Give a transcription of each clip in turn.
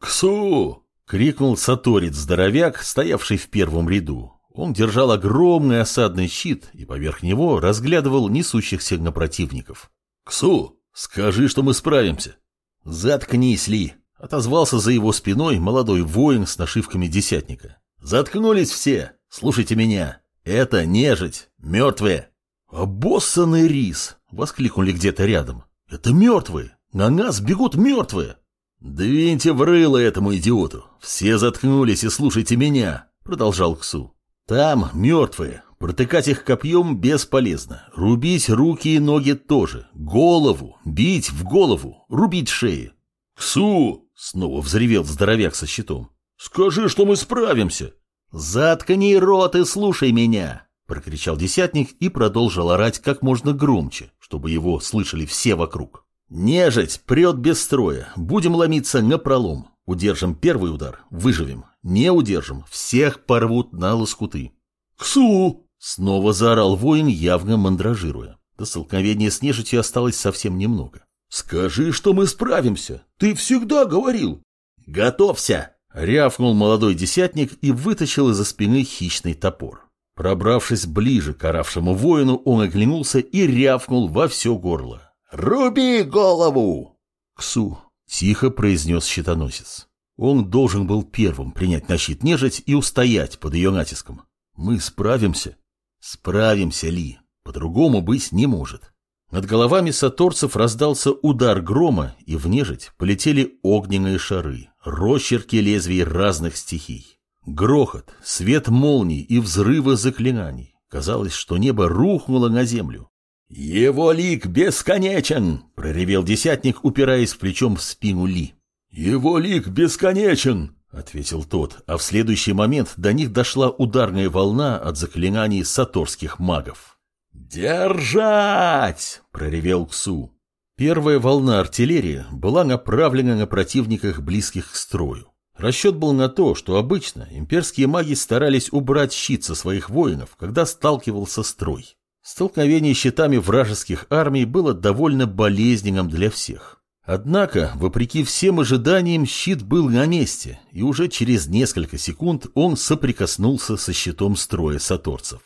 «Ксу!» — крикнул Саторец-здоровяк, стоявший в первом ряду. Он держал огромный осадный щит и поверх него разглядывал несущихся на противников. «Ксу, скажи, что мы справимся!» «Заткнись, Ли!» — отозвался за его спиной молодой воин с нашивками десятника. «Заткнулись все! Слушайте меня! Это нежить! Мертвые!» «Обоссанный рис!» — воскликнули где-то рядом. «Это мертвые! На нас бегут мертвые!» «Двиньте в рыло этому идиоту! Все заткнулись и слушайте меня!» — продолжал Ксу. Там мертвые. Протыкать их копьем бесполезно. Рубить руки и ноги тоже. Голову. Бить в голову. Рубить шеи. «Ксу!» — снова взревел здоровяк со щитом. «Скажи, что мы справимся!» «Заткни рот и слушай меня!» — прокричал десятник и продолжил орать как можно громче, чтобы его слышали все вокруг. «Нежить прет без строя. Будем ломиться напролом. Удержим первый удар, выживем. Не удержим, всех порвут на лоскуты. «Ксу!» — снова заорал воин, явно мандражируя. До столкновения с нежитью осталось совсем немного. «Скажи, что мы справимся! Ты всегда говорил!» «Готовься!» — рявкнул молодой десятник и вытащил из-за спины хищный топор. Пробравшись ближе к оравшему воину, он оглянулся и рявкнул во все горло. «Руби голову!» «Ксу!» — тихо произнес щитоносец. Он должен был первым принять на щит нежить и устоять под ее натиском. Мы справимся. Справимся ли? По-другому быть не может. Над головами саторцев раздался удар грома, и в нежить полетели огненные шары, росчерки лезвий разных стихий. Грохот, свет молний и взрывы заклинаний. Казалось, что небо рухнуло на землю. «Его лик бесконечен!» — проревел десятник, упираясь плечом в спину Ли. «Его лик бесконечен!» — ответил тот, а в следующий момент до них дошла ударная волна от заклинаний саторских магов. «Держать!» — проревел Ксу. Первая волна артиллерии была направлена на противниках, близких к строю. Расчет был на то, что обычно имперские маги старались убрать щит со своих воинов, когда сталкивался строй. Столкновение щитами вражеских армий было довольно болезненным для всех. Однако, вопреки всем ожиданиям, щит был на месте, и уже через несколько секунд он соприкоснулся со щитом строя саторцев.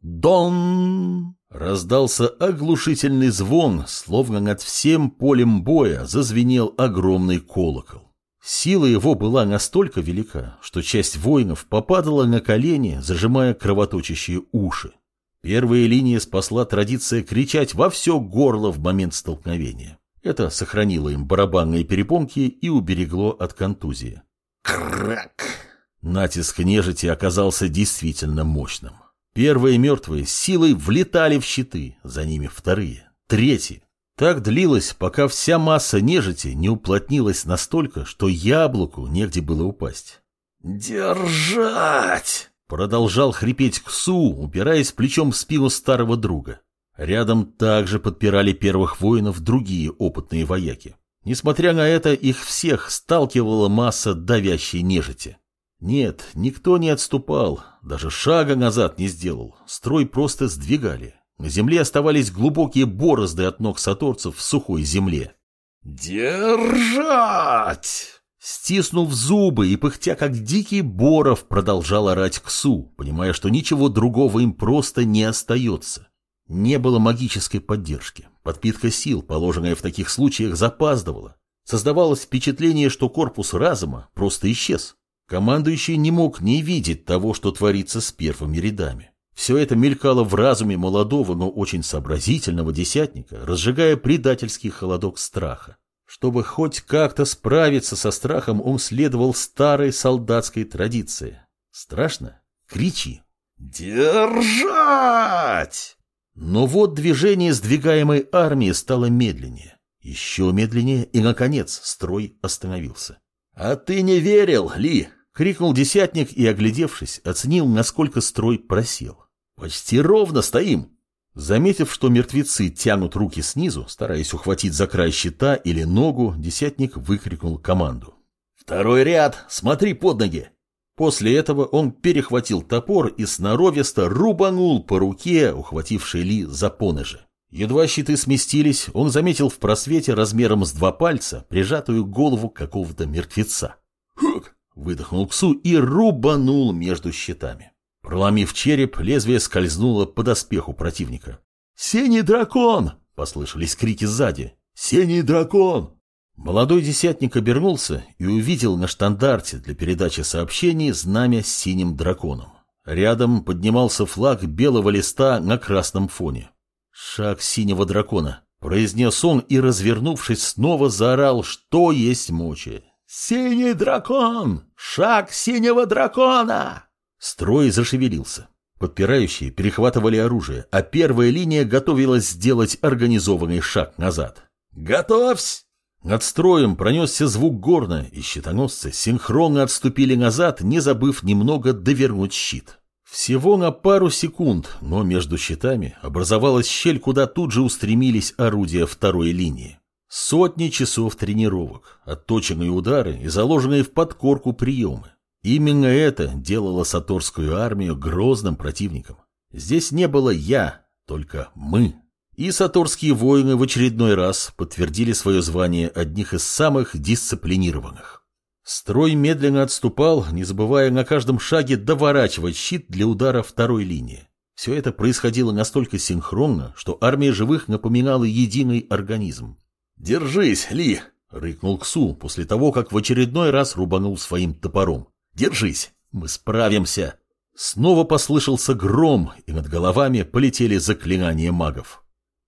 «Дон!» Раздался оглушительный звон, словно над всем полем боя зазвенел огромный колокол. Сила его была настолько велика, что часть воинов попадала на колени, зажимая кровоточащие уши. Первая линия спасла традиция кричать во все горло в момент столкновения. Это сохранило им барабанные перепонки и уберегло от контузии. Крак! Натиск нежити оказался действительно мощным. Первые мертвые силой влетали в щиты, за ними вторые, третьи. Так длилось, пока вся масса нежити не уплотнилась настолько, что яблоку негде было упасть. «Держать!» — продолжал хрипеть Ксу, упираясь плечом в спину старого друга. Рядом также подпирали первых воинов другие опытные вояки. Несмотря на это, их всех сталкивала масса давящей нежити. Нет, никто не отступал, даже шага назад не сделал, строй просто сдвигали. На земле оставались глубокие борозды от ног саторцев в сухой земле. «Держать!» Стиснув зубы и пыхтя, как дикий боров, продолжал орать Ксу, понимая, что ничего другого им просто не остается. Не было магической поддержки. Подпитка сил, положенная в таких случаях, запаздывала. Создавалось впечатление, что корпус разума просто исчез. Командующий не мог не видеть того, что творится с первыми рядами. Все это мелькало в разуме молодого, но очень сообразительного десятника, разжигая предательский холодок страха. Чтобы хоть как-то справиться со страхом, он следовал старой солдатской традиции. Страшно? Кричи. «Держать!» Но вот движение сдвигаемой армии стало медленнее. Еще медленнее, и, наконец, строй остановился. «А ты не верил, Ли!» — крикнул десятник и, оглядевшись, оценил, насколько строй просел. «Почти ровно стоим!» Заметив, что мертвецы тянут руки снизу, стараясь ухватить за край щита или ногу, десятник выкрикнул команду. «Второй ряд! Смотри под ноги!» После этого он перехватил топор и сноровисто рубанул по руке, ухватившей Ли за поножи. Едва щиты сместились, он заметил в просвете размером с два пальца прижатую голову какого-то мертвеца. «Хук!» — выдохнул Ксу и рубанул между щитами. Проломив череп, лезвие скользнуло по доспеху противника. «Синий дракон!» — послышались крики сзади. «Синий дракон!» Молодой десятник обернулся и увидел на штандарте для передачи сообщений знамя с синим драконом. Рядом поднимался флаг белого листа на красном фоне. «Шаг синего дракона», — произнес он и, развернувшись, снова заорал, что есть мочи. «Синий дракон! Шаг синего дракона!» Строй зашевелился. Подпирающие перехватывали оружие, а первая линия готовилась сделать организованный шаг назад. «Готовься!» Над строем пронесся звук горна, и щитоносцы синхронно отступили назад, не забыв немного довернуть щит. Всего на пару секунд, но между щитами образовалась щель, куда тут же устремились орудия второй линии. Сотни часов тренировок, отточенные удары и заложенные в подкорку приемы. Именно это делало Саторскую армию грозным противником. Здесь не было «я», только «мы». И саторские воины в очередной раз подтвердили свое звание одних из самых дисциплинированных. Строй медленно отступал, не забывая на каждом шаге доворачивать щит для удара второй линии. Все это происходило настолько синхронно, что армия живых напоминала единый организм. «Держись, Ли!» — рыкнул Ксу после того, как в очередной раз рубанул своим топором. «Держись! Мы справимся!» Снова послышался гром, и над головами полетели заклинания магов.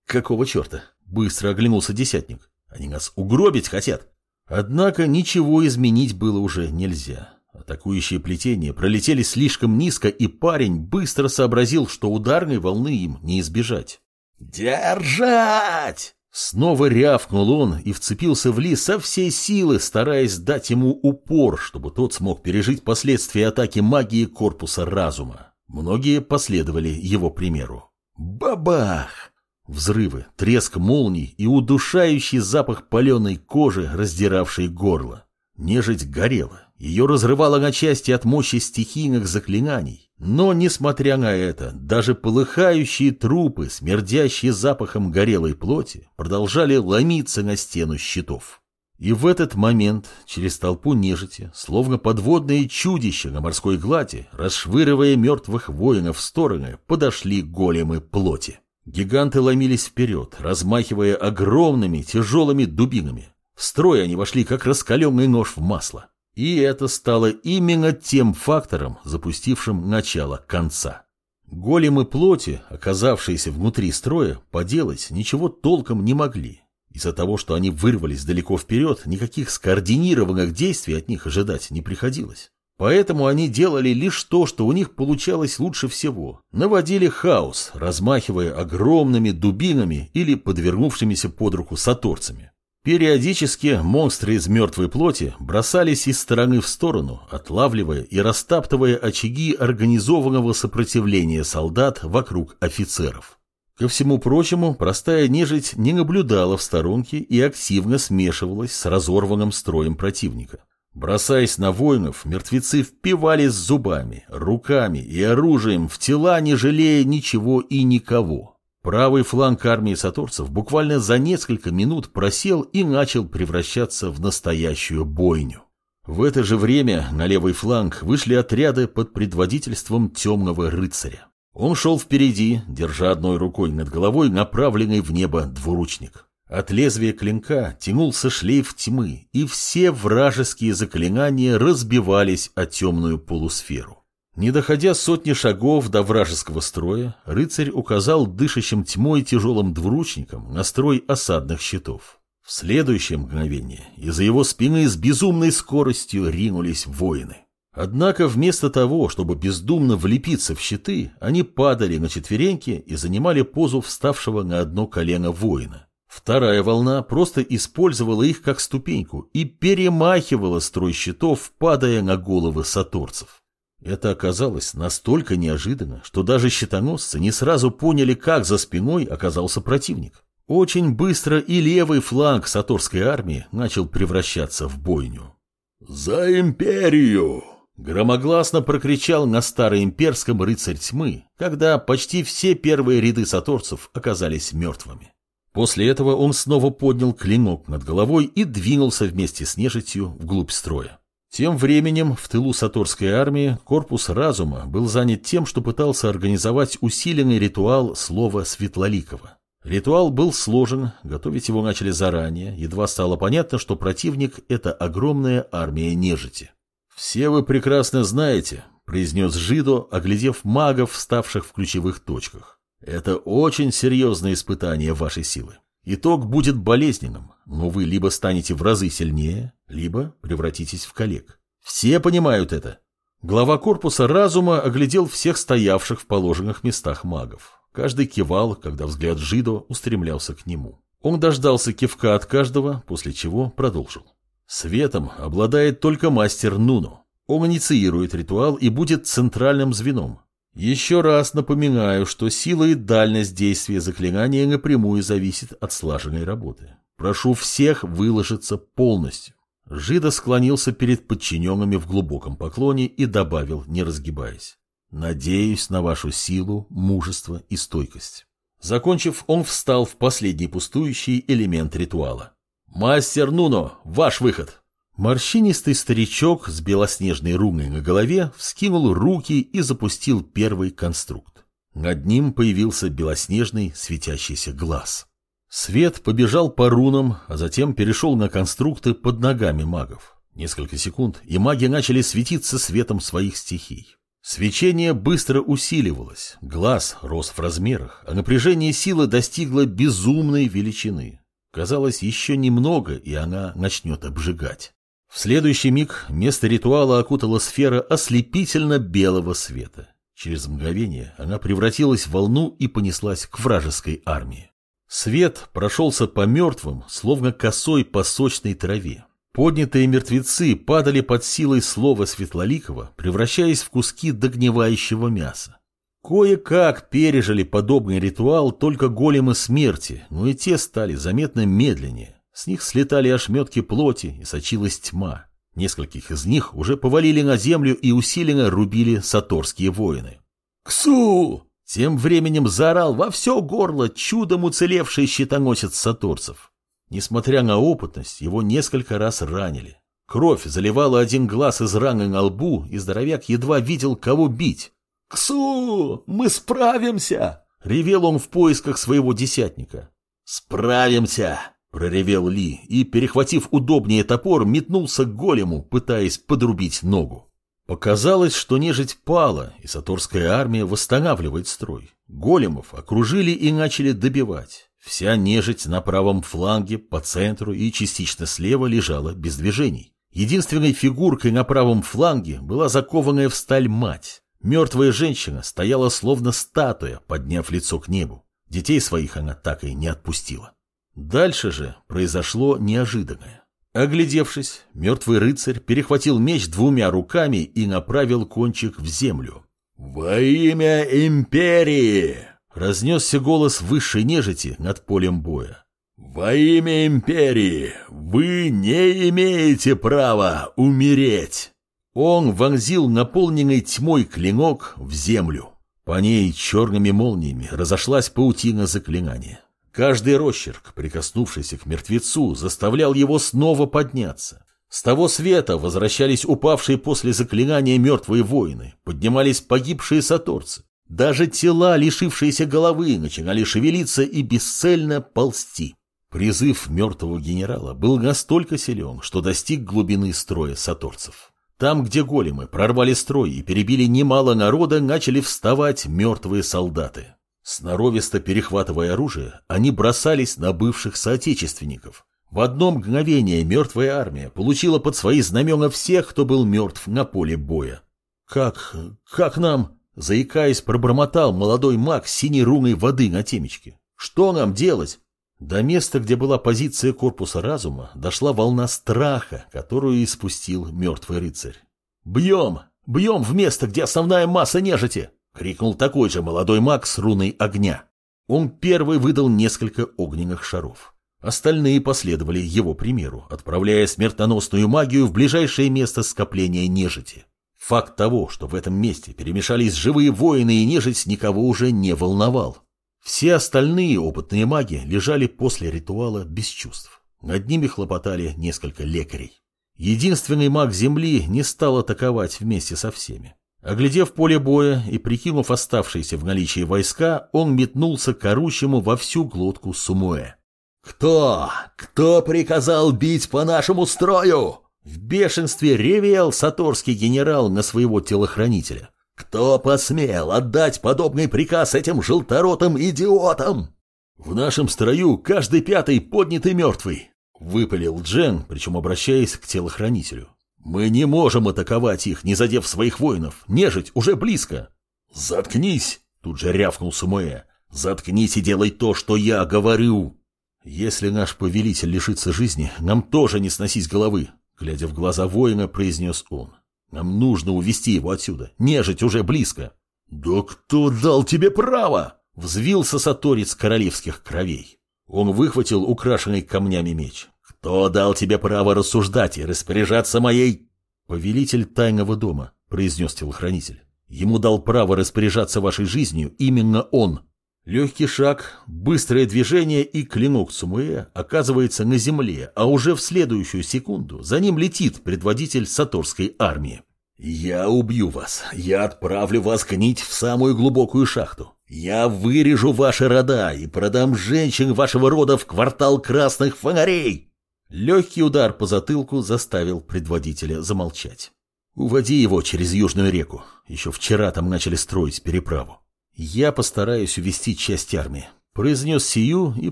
«Какого черта?» — быстро оглянулся десятник. «Они нас угробить хотят!» Однако ничего изменить было уже нельзя. Атакующие плетения пролетели слишком низко, и парень быстро сообразил, что ударной волны им не избежать. «Держать!» Снова рявкнул он и вцепился в Ли со всей силы, стараясь дать ему упор, чтобы тот смог пережить последствия атаки магии корпуса разума. Многие последовали его примеру. Бабах! Взрывы, треск молний и удушающий запах паленой кожи, раздиравший горло. Нежить горела, ее разрывало на части от мощи стихийных заклинаний. Но, несмотря на это, даже полыхающие трупы, смердящие запахом горелой плоти, продолжали ломиться на стену щитов. И в этот момент через толпу нежити, словно подводные чудища на морской глади, расшвыривая мертвых воинов в стороны, подошли големы плоти. Гиганты ломились вперед, размахивая огромными тяжелыми дубинами. В строй они вошли, как раскаленный нож в масло. И это стало именно тем фактором, запустившим начало конца. Големы плоти, оказавшиеся внутри строя, поделать ничего толком не могли. Из-за того, что они вырвались далеко вперед, никаких скоординированных действий от них ожидать не приходилось. Поэтому они делали лишь то, что у них получалось лучше всего. Наводили хаос, размахивая огромными дубинами или подвернувшимися под руку саторцами. Периодически монстры из мертвой плоти бросались из стороны в сторону, отлавливая и растаптывая очаги организованного сопротивления солдат вокруг офицеров. Ко всему прочему, простая нежить не наблюдала в сторонке и активно смешивалась с разорванным строем противника. Бросаясь на воинов, мертвецы впивались зубами, руками и оружием в тела, не жалея ничего и никого. Правый фланг армии саторцев буквально за несколько минут просел и начал превращаться в настоящую бойню. В это же время на левый фланг вышли отряды под предводительством темного рыцаря. Он шел впереди, держа одной рукой над головой направленный в небо двуручник. От лезвия клинка тянулся шлейф тьмы, и все вражеские заклинания разбивались о темную полусферу. Не доходя сотни шагов до вражеского строя, рыцарь указал дышащим тьмой тяжелым двуручником на строй осадных щитов. В следующее мгновение из-за его спины с безумной скоростью ринулись воины. Однако вместо того, чтобы бездумно влепиться в щиты, они падали на четвереньки и занимали позу вставшего на одно колено воина. Вторая волна просто использовала их как ступеньку и перемахивала строй щитов, падая на головы саторцев. Это оказалось настолько неожиданно, что даже щитоносцы не сразу поняли, как за спиной оказался противник. Очень быстро и левый фланг саторской армии начал превращаться в бойню. «За империю!» Громогласно прокричал на староимперском рыцарь тьмы, когда почти все первые ряды саторцев оказались мертвыми. После этого он снова поднял клинок над головой и двинулся вместе с нежитью вглубь строя. Тем временем в тылу Саторской армии корпус разума был занят тем, что пытался организовать усиленный ритуал слова Светлоликова. Ритуал был сложен, готовить его начали заранее, едва стало понятно, что противник – это огромная армия нежити. «Все вы прекрасно знаете», – произнес Жидо, оглядев магов, вставших в ключевых точках. «Это очень серьезное испытание вашей силы. Итог будет болезненным, но вы либо станете в разы сильнее, либо превратитесь в коллег. Все понимают это». Глава корпуса разума оглядел всех стоявших в положенных местах магов. Каждый кивал, когда взгляд Жидо устремлялся к нему. Он дождался кивка от каждого, после чего продолжил. Светом обладает только мастер Нуно. Он инициирует ритуал и будет центральным звеном. Еще раз напоминаю, что сила и дальность действия заклинания напрямую зависит от слаженной работы. Прошу всех выложиться полностью. Жида склонился перед подчиненными в глубоком поклоне и добавил, не разгибаясь. Надеюсь на вашу силу, мужество и стойкость. Закончив, он встал в последний пустующий элемент ритуала. «Мастер Нуно, ваш выход!» Морщинистый старичок с белоснежной руной на голове вскинул руки и запустил первый конструкт. Над ним появился белоснежный светящийся глаз. Свет побежал по рунам, а затем перешел на конструкты под ногами магов. Несколько секунд, и маги начали светиться светом своих стихий. Свечение быстро усиливалось, глаз рос в размерах, а напряжение силы достигло безумной величины. Казалось, еще немного, и она начнет обжигать. В следующий миг место ритуала окутала сфера ослепительно белого света. Через мгновение она превратилась в волну и понеслась к вражеской армии. Свет прошелся по мертвым, словно косой по сочной траве. Поднятые мертвецы падали под силой слова Светлоликова, превращаясь в куски догнивающего мяса. Кое-как пережили подобный ритуал только големы смерти, но и те стали заметно медленнее. С них слетали ошметки плоти и сочилась тьма. Нескольких из них уже повалили на землю и усиленно рубили саторские воины. «Ксу!» Тем временем заорал во все горло чудом уцелевший щитоносец саторцев. Несмотря на опытность, его несколько раз ранили. Кровь заливала один глаз из раны на лбу, и здоровяк едва видел, кого бить. «Ксу! Мы справимся!» — ревел он в поисках своего десятника. «Справимся!» — проревел Ли и, перехватив удобнее топор, метнулся к голему, пытаясь подрубить ногу. Показалось, что нежить пала, и саторская армия восстанавливает строй. Големов окружили и начали добивать. Вся нежить на правом фланге, по центру и частично слева лежала без движений. Единственной фигуркой на правом фланге была закованная в сталь мать. Мертвая женщина стояла словно статуя, подняв лицо к небу. Детей своих она так и не отпустила. Дальше же произошло неожиданное. Оглядевшись, мертвый рыцарь перехватил меч двумя руками и направил кончик в землю. «Во имя империи!» Разнесся голос высшей нежити над полем боя. «Во имя империи вы не имеете права умереть!» Он вонзил наполненный тьмой клинок в землю. По ней черными молниями разошлась паутина заклинания. Каждый росчерк, прикоснувшийся к мертвецу, заставлял его снова подняться. С того света возвращались упавшие после заклинания мертвые воины, поднимались погибшие саторцы. Даже тела, лишившиеся головы, начинали шевелиться и бесцельно ползти. Призыв мертвого генерала был настолько силен, что достиг глубины строя саторцев. Там, где големы прорвали строй и перебили немало народа, начали вставать мертвые солдаты. Сноровисто перехватывая оружие, они бросались на бывших соотечественников. В одно мгновение мертвая армия получила под свои знамена всех, кто был мертв на поле боя. «Как... как нам...» Заикаясь, пробормотал молодой маг синей руной воды на темечке. «Что нам делать?» До места, где была позиция корпуса разума, дошла волна страха, которую испустил мертвый рыцарь. «Бьем! Бьем в место, где основная масса нежити!» — крикнул такой же молодой маг с руной огня. Он первый выдал несколько огненных шаров. Остальные последовали его примеру, отправляя смертоносную магию в ближайшее место скопления нежити. Факт того, что в этом месте перемешались живые воины и нежить, никого уже не волновал. Все остальные опытные маги лежали после ритуала без чувств. Над ними хлопотали несколько лекарей. Единственный маг Земли не стал атаковать вместе со всеми. Оглядев поле боя и прикинув оставшиеся в наличии войска, он метнулся к орущему во всю глотку Сумуэ. «Кто? Кто приказал бить по нашему строю?» В бешенстве ревел саторский генерал на своего телохранителя. «Кто посмел отдать подобный приказ этим желторотым идиотам?» «В нашем строю каждый пятый поднятый мертвый», — выпалил Джен, причем обращаясь к телохранителю. «Мы не можем атаковать их, не задев своих воинов. Нежить уже близко». «Заткнись!» — тут же рявкнул Сумуэ. «Заткнись и делай то, что я говорю!» «Если наш повелитель лишится жизни, нам тоже не сносить головы», — глядя в глаза воина, произнес он. Нам нужно увести его отсюда. Нежить уже близко. Да кто дал тебе право? Взвился Саторец королевских кровей. Он выхватил украшенный камнями меч. Кто дал тебе право рассуждать и распоряжаться моей... Повелитель тайного дома, произнес телохранитель. Ему дал право распоряжаться вашей жизнью именно он. Легкий шаг, быстрое движение и клинок Сумуэ оказывается на земле, а уже в следующую секунду за ним летит предводитель Саторской армии. «Я убью вас. Я отправлю вас гнить в самую глубокую шахту. Я вырежу ваши рода и продам женщин вашего рода в квартал красных фонарей!» Легкий удар по затылку заставил предводителя замолчать. «Уводи его через Южную реку. Еще вчера там начали строить переправу. «Я постараюсь увести часть армии», — произнес Сию и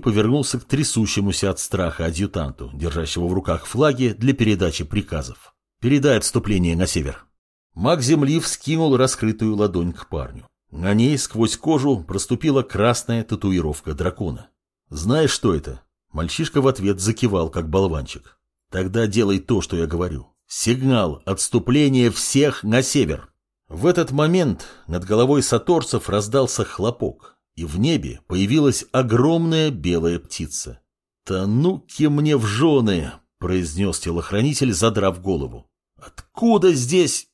повернулся к трясущемуся от страха адъютанту, держащему в руках флаги для передачи приказов. «Передай отступление на север». Маг земли вскинул раскрытую ладонь к парню. На ней сквозь кожу проступила красная татуировка дракона. «Знаешь, что это?» Мальчишка в ответ закивал, как болванчик. «Тогда делай то, что я говорю. Сигнал отступления всех на север!» В этот момент над головой саторцев раздался хлопок, и в небе появилась огромная белая птица. «Да ну-ки мне в жены!» — произнес телохранитель, задрав голову. «Откуда здесь?»